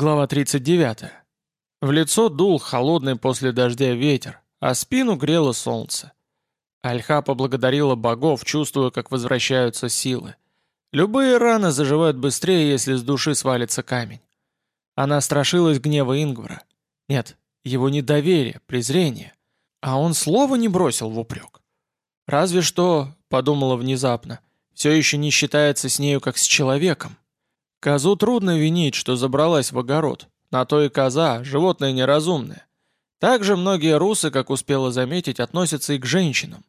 Глава 39. В лицо дул холодный после дождя ветер, а спину грело солнце. Альха поблагодарила богов, чувствуя, как возвращаются силы. Любые раны заживают быстрее, если с души свалится камень. Она страшилась гнева Ингвара. Нет, его недоверие, презрение. А он слова не бросил в упрек. Разве что, подумала внезапно, все еще не считается с нею как с человеком. Козу трудно винить, что забралась в огород. На то и коза, животное неразумное. Также многие русы, как успела заметить, относятся и к женщинам.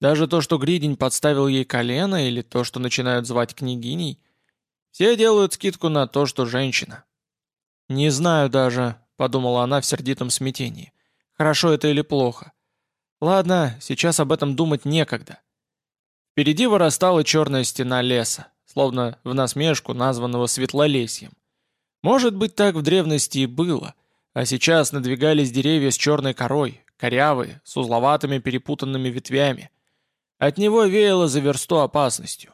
Даже то, что Гридень подставил ей колено, или то, что начинают звать княгиней, все делают скидку на то, что женщина. «Не знаю даже», — подумала она в сердитом смятении. «Хорошо это или плохо? Ладно, сейчас об этом думать некогда». Впереди вырастала черная стена леса словно в насмешку названного Светлолесьем. Может быть, так в древности и было, а сейчас надвигались деревья с черной корой, корявые, с узловатыми перепутанными ветвями. От него веяло за версту опасностью.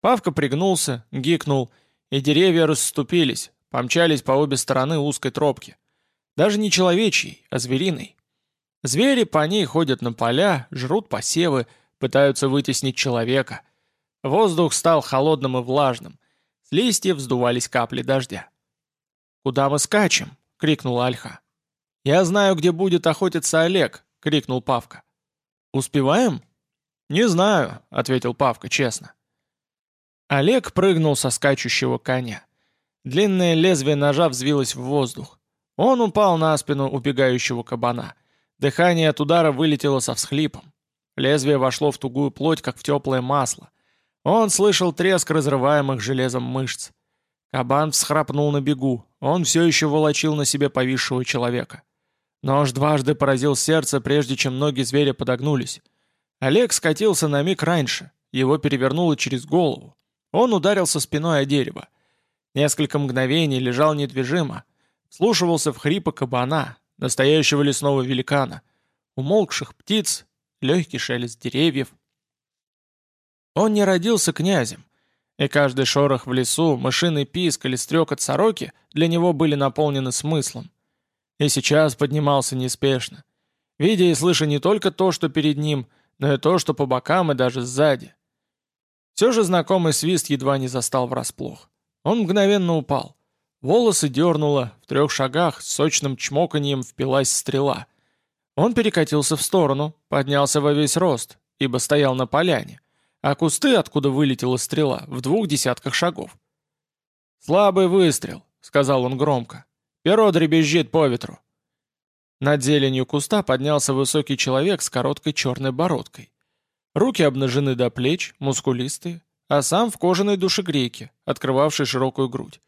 Павка пригнулся, гикнул, и деревья расступились, помчались по обе стороны узкой тропки. Даже не человечьей, а звериной. Звери по ней ходят на поля, жрут посевы, пытаются вытеснить человека — Воздух стал холодным и влажным. С листьев вздувались капли дождя. «Куда мы скачем?» — крикнула Альха. «Я знаю, где будет охотиться Олег», — крикнул Павка. «Успеваем?» «Не знаю», — ответил Павка честно. Олег прыгнул со скачущего коня. Длинное лезвие ножа взвилось в воздух. Он упал на спину убегающего кабана. Дыхание от удара вылетело со всхлипом. Лезвие вошло в тугую плоть, как в теплое масло. Он слышал треск разрываемых железом мышц. Кабан всхрапнул на бегу, он все еще волочил на себе повисшего человека. Нож дважды поразил сердце, прежде чем ноги зверя подогнулись. Олег скатился на миг раньше, его перевернуло через голову. Он ударился спиной о дерево. Несколько мгновений лежал недвижимо, слушался в хрипы кабана, настоящего лесного великана, умолкших птиц, легкий шелест деревьев, он не родился князем, и каждый шорох в лесу, мышиный писк или стрекот сороки для него были наполнены смыслом. И сейчас поднимался неспешно, видя и слыша не только то, что перед ним, но и то, что по бокам и даже сзади. Все же знакомый свист едва не застал врасплох. Он мгновенно упал. Волосы дернуло, в трех шагах с сочным чмоканьем впилась стрела. Он перекатился в сторону, поднялся во весь рост, ибо стоял на поляне а кусты, откуда вылетела стрела, в двух десятках шагов. «Слабый выстрел», — сказал он громко. «Перо дребезжит по ветру». Над зеленью куста поднялся высокий человек с короткой черной бородкой. Руки обнажены до плеч, мускулистые, а сам в кожаной душегрейке, открывавшей широкую грудь.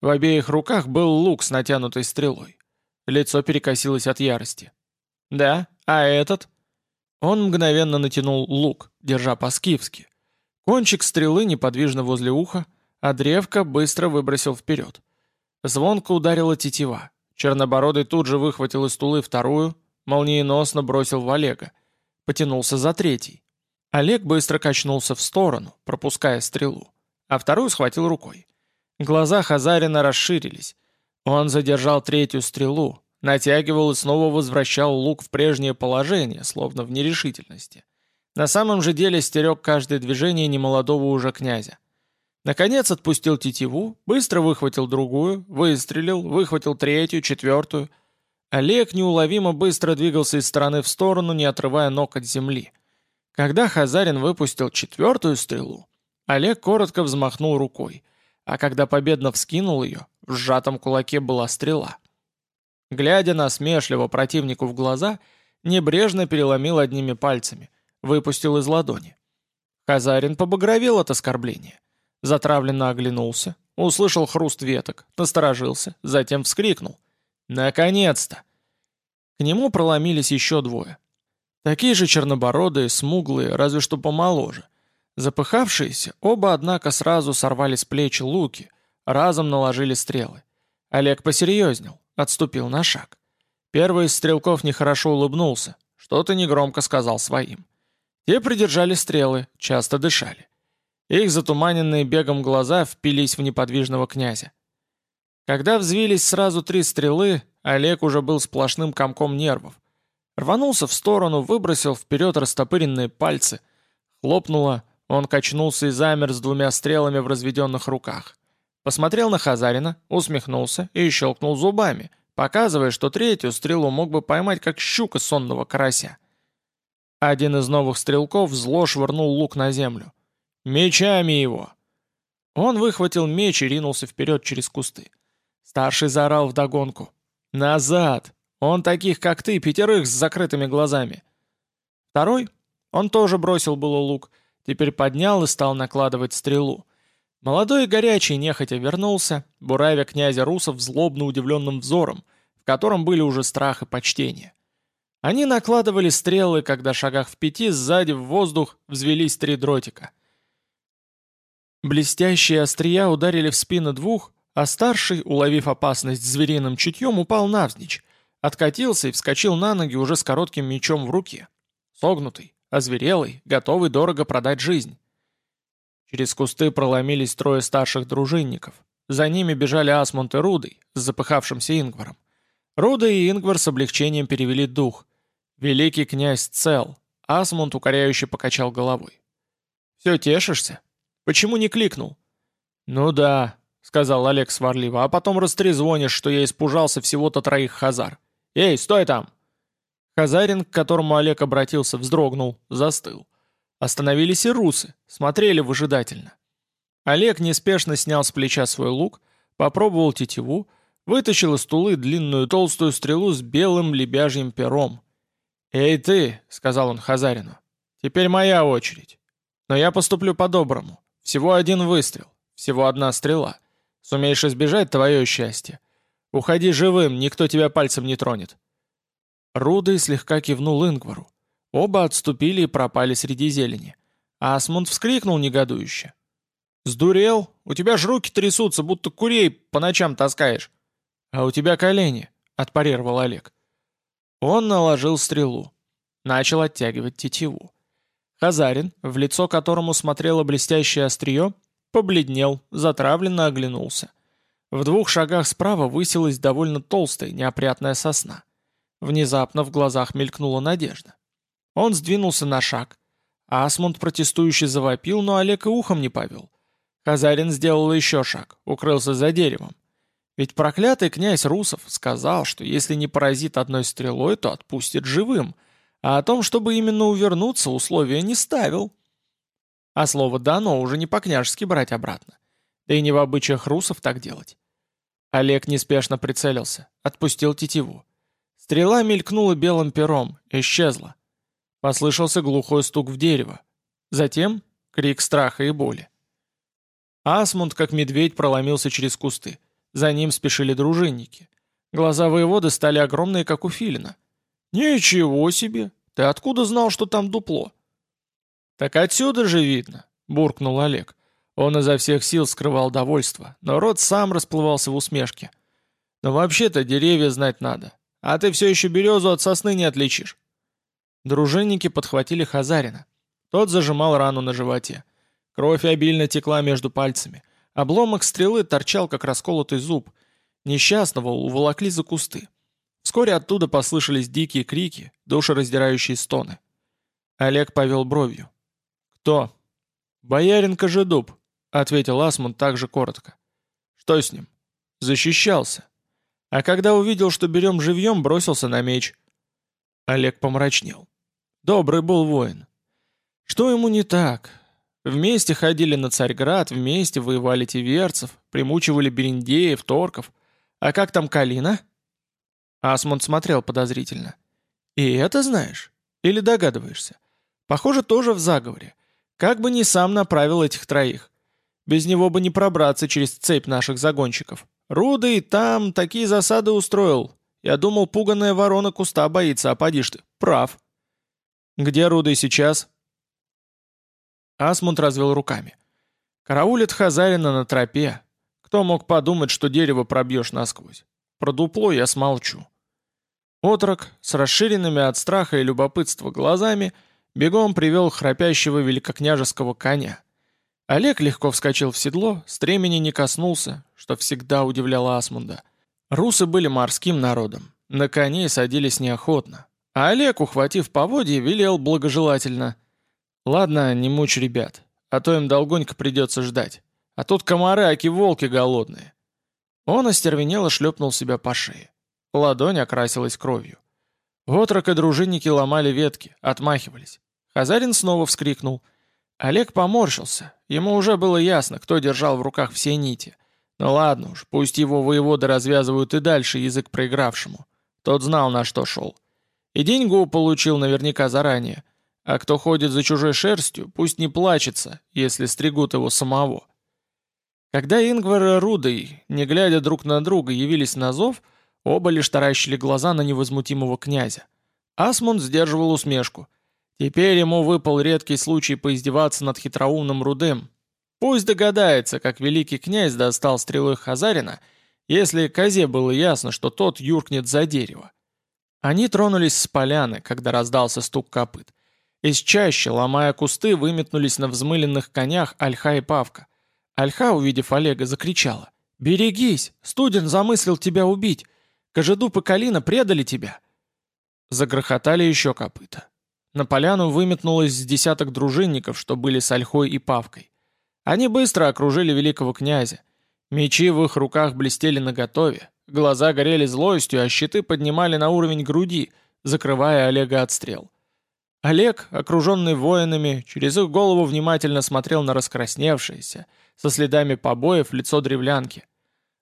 В обеих руках был лук с натянутой стрелой. Лицо перекосилось от ярости. «Да? А этот?» Он мгновенно натянул лук, держа по-скифски. Кончик стрелы неподвижно возле уха, а древко быстро выбросил вперед. Звонко ударила тетива. Чернобородый тут же выхватил из тулы вторую, молниеносно бросил в Олега. Потянулся за третий. Олег быстро качнулся в сторону, пропуская стрелу, а вторую схватил рукой. Глаза Хазарина расширились. Он задержал третью стрелу, Натягивал и снова возвращал лук в прежнее положение, словно в нерешительности. На самом же деле стерег каждое движение немолодого уже князя. Наконец отпустил тетиву, быстро выхватил другую, выстрелил, выхватил третью, четвертую. Олег неуловимо быстро двигался из стороны в сторону, не отрывая ног от земли. Когда Хазарин выпустил четвертую стрелу, Олег коротко взмахнул рукой, а когда победно вскинул ее, в сжатом кулаке была стрела — Глядя насмешливо противнику в глаза, небрежно переломил одними пальцами, выпустил из ладони. Хазарин побагровел от оскорбления. Затравленно оглянулся, услышал хруст веток, насторожился, затем вскрикнул. «Наконец-то!» К нему проломились еще двое. Такие же чернобородые, смуглые, разве что помоложе. Запыхавшиеся, оба, однако, сразу сорвали с плеч луки, разом наложили стрелы. Олег посерьезнел, отступил на шаг. Первый из стрелков нехорошо улыбнулся, что-то негромко сказал своим. Те придержали стрелы, часто дышали. Их затуманенные бегом глаза впились в неподвижного князя. Когда взвились сразу три стрелы, Олег уже был сплошным комком нервов. Рванулся в сторону, выбросил вперед растопыренные пальцы. Хлопнуло, он качнулся и замер с двумя стрелами в разведенных руках. Посмотрел на Хазарина, усмехнулся и щелкнул зубами, показывая, что третью стрелу мог бы поймать как щука сонного карася. Один из новых стрелков зло швырнул лук на землю. «Мечами его!» Он выхватил меч и ринулся вперед через кусты. Старший заорал вдогонку. «Назад! Он таких, как ты, пятерых с закрытыми глазами!» Второй? Он тоже бросил было лук, теперь поднял и стал накладывать стрелу. Молодой и горячий нехотя вернулся, буравя князя Русов злобно удивленным взором, в котором были уже страх и почтение. Они накладывали стрелы, когда шагах в пяти сзади в воздух взвелись три дротика. Блестящие острия ударили в спины двух, а старший, уловив опасность звериным чутьем, упал навзничь, откатился и вскочил на ноги уже с коротким мечом в руке. Согнутый, озверелый, готовый дорого продать жизнь. Через кусты проломились трое старших дружинников. За ними бежали Асмунд и Рудый с запыхавшимся Ингваром. Руда и Ингвар с облегчением перевели дух. Великий князь цел. Асмунд укоряюще покачал головой. «Все тешишься? Почему не кликнул?» «Ну да», — сказал Олег сварливо, «а потом растрезвонишь, что я испужался всего-то троих хазар. Эй, стой там!» Хазарин, к которому Олег обратился, вздрогнул, застыл. Остановились и русы, смотрели выжидательно. Олег неспешно снял с плеча свой лук, попробовал тетиву, вытащил из стулы длинную толстую стрелу с белым лебяжьим пером. «Эй ты!» — сказал он Хазарину. «Теперь моя очередь. Но я поступлю по-доброму. Всего один выстрел, всего одна стрела. Сумеешь избежать твое счастье. Уходи живым, никто тебя пальцем не тронет». Рудый слегка кивнул Ингвару. Оба отступили и пропали среди зелени. Асмунд вскрикнул негодующе. «Сдурел? У тебя ж руки трясутся, будто курей по ночам таскаешь». «А у тебя колени», — отпарировал Олег. Он наложил стрелу. Начал оттягивать тетиву. Хазарин, в лицо которому смотрело блестящее острие, побледнел, затравленно оглянулся. В двух шагах справа высилась довольно толстая, неопрятная сосна. Внезапно в глазах мелькнула надежда. Он сдвинулся на шаг. Асмунд протестующий завопил, но Олег и ухом не повел. Хазарин сделал еще шаг, укрылся за деревом. Ведь проклятый князь Русов сказал, что если не поразит одной стрелой, то отпустит живым, а о том, чтобы именно увернуться, условия не ставил. А слово «дано» уже не по-княжески брать обратно. Да и не в обычаях русов так делать. Олег неспешно прицелился, отпустил тетиву. Стрела мелькнула белым пером, исчезла. Послышался глухой стук в дерево. Затем крик страха и боли. Асмунд, как медведь, проломился через кусты. За ним спешили дружинники. Глаза воеводы стали огромные, как у филина. «Ничего себе! Ты откуда знал, что там дупло?» «Так отсюда же видно», — буркнул Олег. Он изо всех сил скрывал довольство, но рот сам расплывался в усмешке. «Но вообще-то деревья знать надо, а ты все еще березу от сосны не отличишь». Дружинники подхватили Хазарина. Тот зажимал рану на животе. Кровь обильно текла между пальцами. Обломок стрелы торчал, как расколотый зуб. Несчастного уволокли за кусты. Вскоре оттуда послышались дикие крики, душераздирающие стоны. Олег повел бровью. «Кто?» «Боярин Кожедуб», — ответил Асмунд также коротко. «Что с ним?» «Защищался. А когда увидел, что берем живьем, бросился на меч». Олег помрачнел. Добрый был воин. Что ему не так? Вместе ходили на Царьград, вместе воевали тиверцев, примучивали бериндеев, торков. А как там Калина? Асмунд смотрел подозрительно. И это знаешь? Или догадываешься? Похоже, тоже в заговоре. Как бы ни сам направил этих троих. Без него бы не пробраться через цепь наших загонщиков. Рудый там такие засады устроил. Я думал, пуганая ворона куста боится, а поди ты. Прав. «Где Рудый сейчас?» Асмунд развел руками. «Караулит Хазарина на тропе. Кто мог подумать, что дерево пробьешь насквозь? Про дупло я смолчу». Отрок, с расширенными от страха и любопытства глазами, бегом привел храпящего великокняжеского коня. Олег легко вскочил в седло, стремени не коснулся, что всегда удивляло Асмунда. Русы были морским народом, на коней садились неохотно. А Олег, ухватив поводье, велел благожелательно. «Ладно, не мучь ребят, а то им долгонько придется ждать. А тут комары, аки волки голодные». Он остервенело шлепнул себя по шее. Ладонь окрасилась кровью. Отрок и дружинники ломали ветки, отмахивались. Хазарин снова вскрикнул. Олег поморщился. Ему уже было ясно, кто держал в руках все нити. Ну ладно уж, пусть его воеводы развязывают и дальше язык проигравшему. Тот знал, на что шел. И деньгу получил наверняка заранее. А кто ходит за чужой шерстью, пусть не плачется, если стригут его самого. Когда Ингвар и Рудой, не глядя друг на друга, явились на зов, оба лишь таращили глаза на невозмутимого князя. Асмунд сдерживал усмешку — Теперь ему выпал редкий случай поиздеваться над хитроумным Рудым. Пусть догадается, как великий князь достал стрелой Хазарина, если козе было ясно, что тот юркнет за дерево. Они тронулись с поляны, когда раздался стук копыт. Из чаще, ломая кусты, выметнулись на взмыленных конях Альха и Павка. Альха, увидев Олега, закричала. «Берегись! Студен замыслил тебя убить! Кожедуб и Калина предали тебя!» Загрохотали еще копыта. На поляну выметнулось с десяток дружинников, что были с Ольхой и Павкой. Они быстро окружили великого князя. Мечи в их руках блестели наготове, глаза горели злостью, а щиты поднимали на уровень груди, закрывая Олега от стрел. Олег, окруженный воинами, через их голову внимательно смотрел на раскрасневшееся, со следами побоев, лицо древлянки.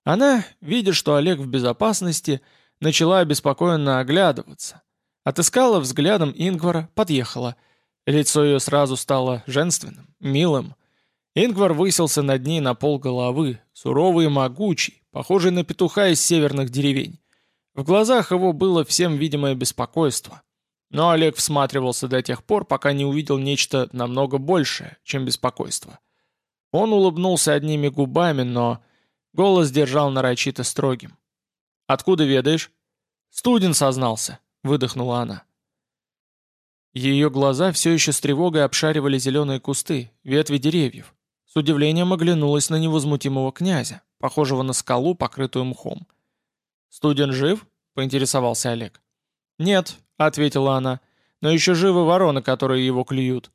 Она, видя, что Олег в безопасности, начала обеспокоенно оглядываться. Отыскала взглядом Ингвара, подъехала. Лицо ее сразу стало женственным, милым. Ингвар высился над ней на пол головы, суровый и могучий, похожий на петуха из северных деревень. В глазах его было всем видимое беспокойство. Но Олег всматривался до тех пор, пока не увидел нечто намного большее, чем беспокойство. Он улыбнулся одними губами, но голос держал нарочито строгим. «Откуда ведаешь?» «Студен сознался», — выдохнула она. Ее глаза все еще с тревогой обшаривали зеленые кусты, ветви деревьев. С удивлением оглянулась на невозмутимого князя, похожего на скалу, покрытую мхом. «Студен жив?» — поинтересовался Олег. «Нет», — ответила она, — «но еще живы вороны, которые его клюют».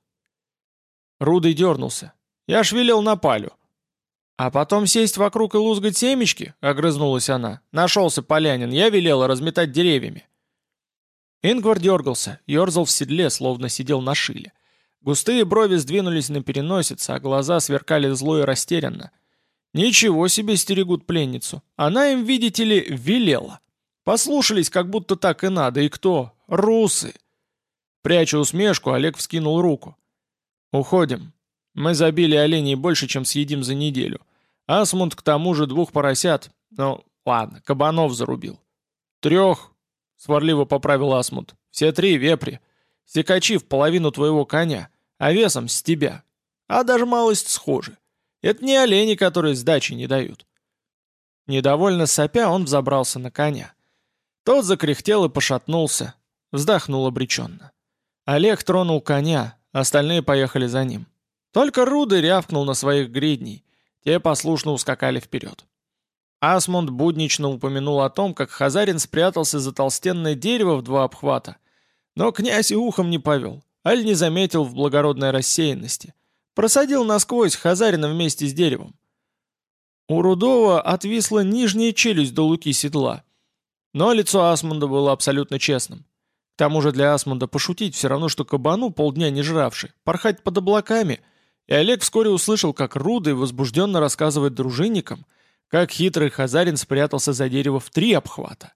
Рудый дернулся. «Я ж велел на палю». «А потом сесть вокруг и лузгать семечки?» — огрызнулась она. «Нашелся полянин, я велела разметать деревьями». Ингвар дергался, ерзал в седле, словно сидел на шиле. Густые брови сдвинулись на переносице, а глаза сверкали зло и растерянно. Ничего себе стерегут пленницу. Она им, видите ли, велела. Послушались, как будто так и надо. И кто? Русы. Пряча усмешку, Олег вскинул руку. «Уходим. Мы забили оленей больше, чем съедим за неделю. Асмунд к тому же двух поросят. Ну, ладно, кабанов зарубил. Трех, сварливо поправил Асмут. «Все три вепри. Секачи в половину твоего коня, а весом с тебя. А даже малость схожи. Это не олени, которые сдачи не дают». Недовольно сопя, он взобрался на коня. Тот закряхтел и пошатнулся, вздохнул обреченно. Олег тронул коня, остальные поехали за ним. Только Руды рявкнул на своих гридней, те послушно ускакали вперед. Асмунд буднично упомянул о том, как Хазарин спрятался за толстенное дерево в два обхвата. Но князь и ухом не повел, аль не заметил в благородной рассеянности. Просадил насквозь Хазарина вместе с деревом. У Рудова отвисла нижняя челюсть до луки седла. Но лицо Асмунда было абсолютно честным. К тому же для Асмунда пошутить все равно, что кабану, полдня не жравший, порхать под облаками. И Олег вскоре услышал, как Рудый возбужденно рассказывает дружинникам — как хитрый Хазарин спрятался за дерево в три обхвата.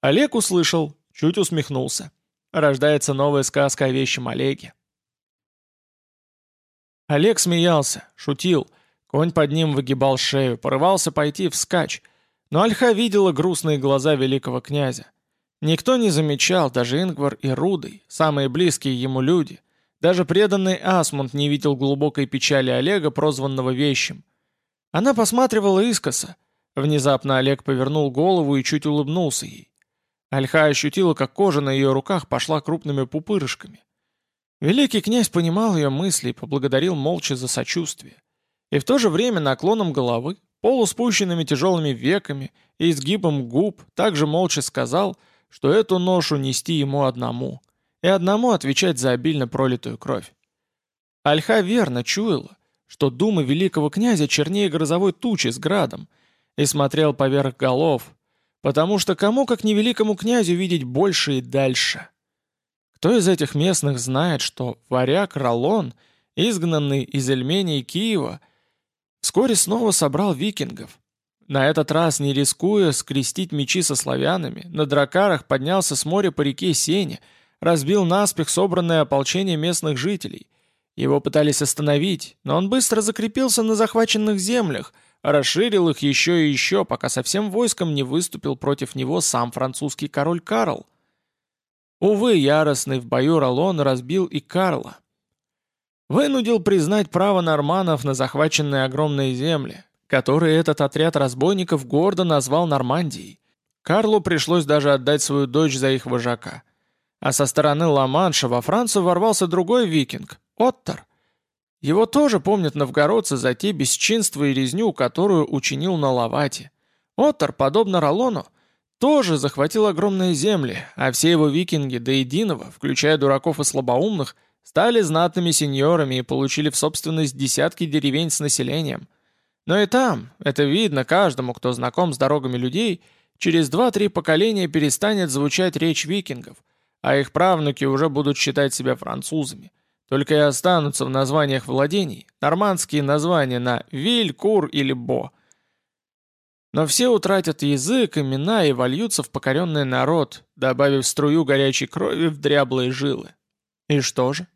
Олег услышал, чуть усмехнулся. Рождается новая сказка о вещем Олеге. Олег смеялся, шутил. Конь под ним выгибал шею, порывался пойти вскачь. Но Альха видела грустные глаза великого князя. Никто не замечал, даже Ингвар и Рудый, самые близкие ему люди. Даже преданный Асмунд не видел глубокой печали Олега, прозванного Вещим. Она посматривала искоса. Внезапно Олег повернул голову и чуть улыбнулся ей. Альха ощутила, как кожа на ее руках пошла крупными пупырышками. Великий князь понимал ее мысли и поблагодарил молча за сочувствие. И в то же время наклоном головы, полуспущенными тяжелыми веками и изгибом губ также молча сказал, что эту ношу нести ему одному, и одному отвечать за обильно пролитую кровь. Альха верно чуяла, что думы великого князя чернее грозовой тучи с градом, и смотрел поверх голов, потому что кому, как не великому князю, видеть больше и дальше. Кто из этих местных знает, что варяг Ролон, изгнанный из Эльмени и Киева, вскоре снова собрал викингов, на этот раз, не рискуя скрестить мечи со славянами, на дракарах поднялся с моря по реке Сене, разбил наспех собранное ополчение местных жителей. Его пытались остановить, но он быстро закрепился на захваченных землях, расширил их еще и еще, пока со всем войском не выступил против него сам французский король Карл. Увы, яростный в бою Ролон разбил и Карла. Вынудил признать право норманов на захваченные огромные земли, который этот отряд разбойников гордо назвал Нормандией. Карлу пришлось даже отдать свою дочь за их вожака. А со стороны Ла-Манша во Францию ворвался другой викинг – Оттер. Его тоже помнят новгородцы за те бесчинства и резню, которую учинил на Лавате. Оттер, подобно Ролону, тоже захватил огромные земли, а все его викинги до единого, включая дураков и слабоумных, стали знатными сеньорами и получили в собственность десятки деревень с населением – но и там, это видно каждому, кто знаком с дорогами людей, через два-три поколения перестанет звучать речь викингов, а их правнуки уже будут считать себя французами. Только и останутся в названиях владений нормандские названия на Виль, Кур или Бо. Но все утратят язык, имена и вольются в покоренный народ, добавив струю горячей крови в дряблые жилы. И что же?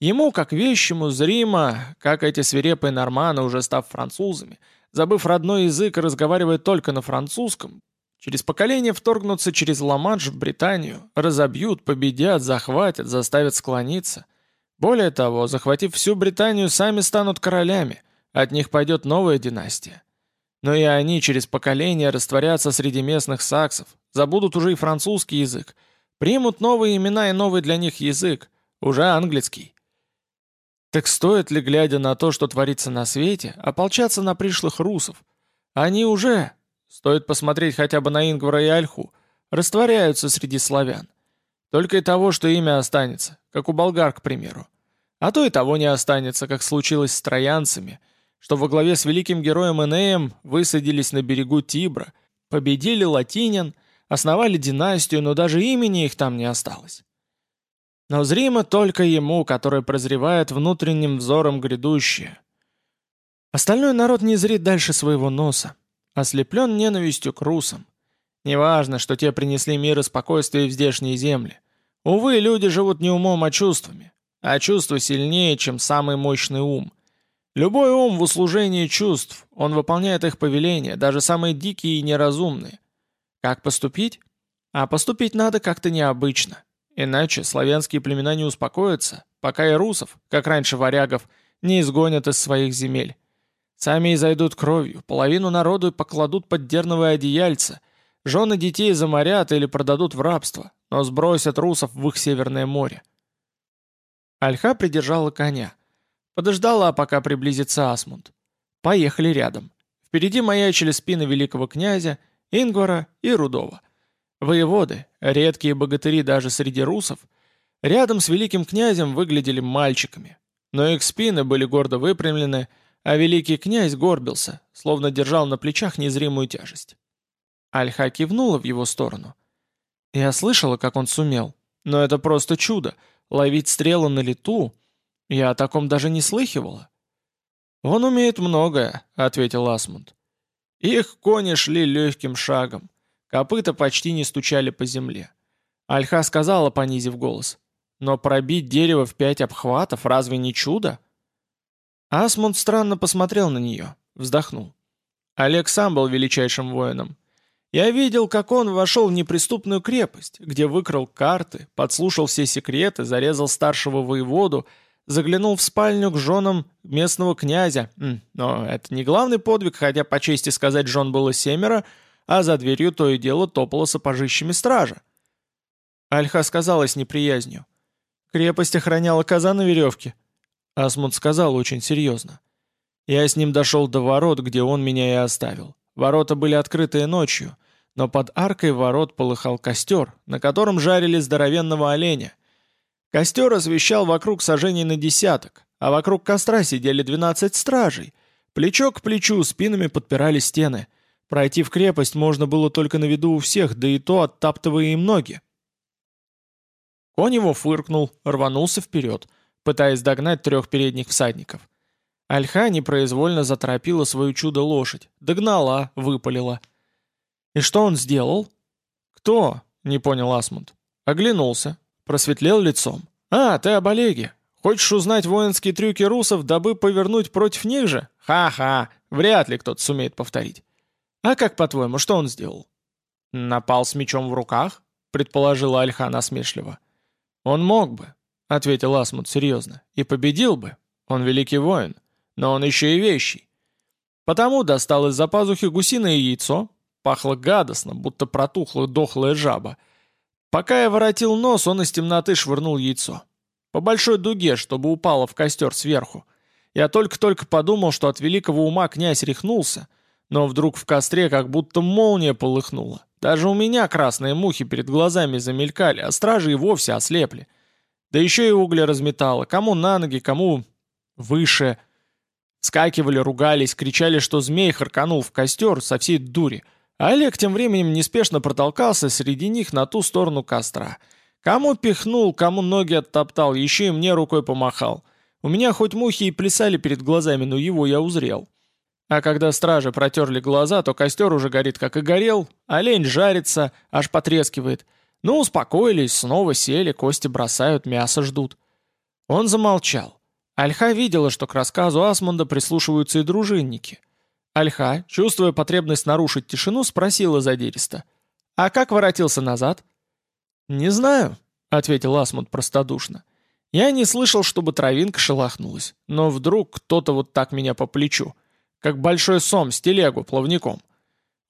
Ему, как вещему, зримо, как эти свирепые норманы, уже став французами, забыв родной язык и разговаривая только на французском, через поколение вторгнутся через Ла-Манш в Британию, разобьют, победят, захватят, заставят склониться. Более того, захватив всю Британию, сами станут королями, от них пойдет новая династия. Но и они через поколение растворятся среди местных саксов, забудут уже и французский язык, примут новые имена и новый для них язык, уже английский. Так стоит ли, глядя на то, что творится на свете, ополчаться на пришлых русов? Они уже, стоит посмотреть хотя бы на Ингвара и Альху, растворяются среди славян. Только и того, что имя останется, как у болгар, к примеру. А то и того не останется, как случилось с троянцами, что во главе с великим героем Энеем высадились на берегу Тибра, победили латинян, основали династию, но даже имени их там не осталось. Но зримо только ему, который прозревает внутренним взором грядущее. Остальной народ не зрит дальше своего носа, ослеплен ненавистью к русам. Неважно, что те принесли мир и спокойствие в здешние земли. Увы, люди живут не умом, а чувствами. А чувства сильнее, чем самый мощный ум. Любой ум в услужении чувств, он выполняет их повеления, даже самые дикие и неразумные. Как поступить? А поступить надо как-то необычно. Иначе славянские племена не успокоятся, пока и русов, как раньше варягов, не изгонят из своих земель. Сами изойдут кровью, половину народу покладут под дерновые одеяльца, жены детей заморят или продадут в рабство, но сбросят русов в их Северное море. Альха придержала коня. Подождала, пока приблизится Асмунд. Поехали рядом. Впереди маячили спины великого князя, Ингвара и Рудова. Воеводы, редкие богатыри даже среди русов, рядом с великим князем выглядели мальчиками, но их спины были гордо выпрямлены, а великий князь горбился, словно держал на плечах незримую тяжесть. Альха кивнула в его сторону. Я слышала, как он сумел, но это просто чудо, ловить стрелы на лету. Я о таком даже не слыхивала. «Он умеет многое», — ответил Асмунд. Их кони шли легким шагом. Копыта почти не стучали по земле. Альха сказала, понизив голос. «Но пробить дерево в пять обхватов разве не чудо?» Асмунд странно посмотрел на нее, вздохнул. Олег сам был величайшим воином. Я видел, как он вошел в неприступную крепость, где выкрал карты, подслушал все секреты, зарезал старшего воеводу, заглянул в спальню к женам местного князя. Но это не главный подвиг, хотя, по чести сказать, жен было семеро — а за дверью то и дело топало сапожищами стража. Альха сказала с неприязнью. Крепость охраняла коза на веревке. Асмунд сказал очень серьезно. Я с ним дошел до ворот, где он меня и оставил. Ворота были открытые ночью, но под аркой ворот полыхал костер, на котором жарили здоровенного оленя. Костер освещал вокруг сажений на десяток, а вокруг костра сидели двенадцать стражей. Плечо к плечу спинами подпирали стены. Пройти в крепость можно было только на виду у всех, да и то оттаптывая им ноги. Конь его фыркнул, рванулся вперед, пытаясь догнать трех передних всадников. Альха непроизвольно заторопила свою чудо-лошадь, догнала, выпалила. «И что он сделал?» «Кто?» — не понял Асмунд. Оглянулся, просветлел лицом. «А, ты об Олеге. Хочешь узнать воинские трюки русов, дабы повернуть против них же? Ха-ха, вряд ли кто-то сумеет повторить. А как, по-твоему, что он сделал?» «Напал с мечом в руках?» — предположила Альха насмешливо. «Он мог бы», — ответил Асмунд серьезно, — «и победил бы. Он великий воин, но он еще и вещий. Потому достал из-за пазухи гусиное яйцо, пахло гадостно, будто протухла дохлая жаба. Пока я воротил нос, он из темноты швырнул яйцо. По большой дуге, чтобы упало в костер сверху. Я только-только подумал, что от великого ума князь рехнулся, но вдруг в костре как будто молния полыхнула. Даже у меня красные мухи перед глазами замелькали, а стражи и вовсе ослепли. Да еще и угли разметало, кому на ноги, кому выше. Скакивали, ругались, кричали, что змей харканул в костер со всей дури, Олег тем временем неспешно протолкался среди них на ту сторону костра. Кому пихнул, кому ноги оттоптал, еще и мне рукой помахал. У меня хоть мухи и плясали перед глазами, но его я узрел. А когда стражи протерли глаза, то костер уже горит, как и горел, олень жарится, аж потрескивает. Ну, успокоились, снова сели, кости бросают, мясо ждут. Он замолчал. Альха видела, что к рассказу Асмунда прислушиваются и дружинники. Альха, чувствуя потребность нарушить тишину, спросила задиристо. «А как воротился назад?» «Не знаю», — ответил Асмунд простодушно. «Я не слышал, чтобы травинка шелохнулась, но вдруг кто-то вот так меня по плечу как большой сом с телегу плавником.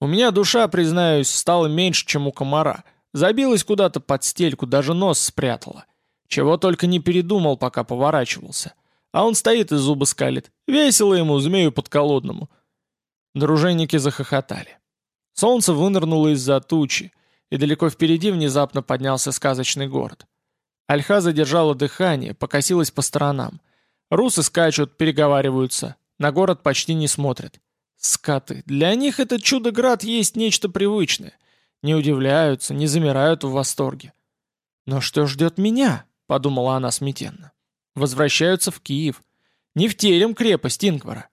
У меня душа, признаюсь, стала меньше, чем у комара. Забилась куда-то под стельку, даже нос спрятала. Чего только не передумал, пока поворачивался. А он стоит и зубы скалит. Весело ему, змею подколодному. Дружинники захохотали. Солнце вынырнуло из-за тучи, и далеко впереди внезапно поднялся сказочный город. Альха задержала дыхание, покосилась по сторонам. Русы скачут, переговариваются. На город почти не смотрят. Скаты. Для них этот чудо-град есть нечто привычное. Не удивляются, не замирают в восторге. «Но что ждет меня?» — подумала она смятенно. «Возвращаются в Киев. Не в терем крепость Ингвара.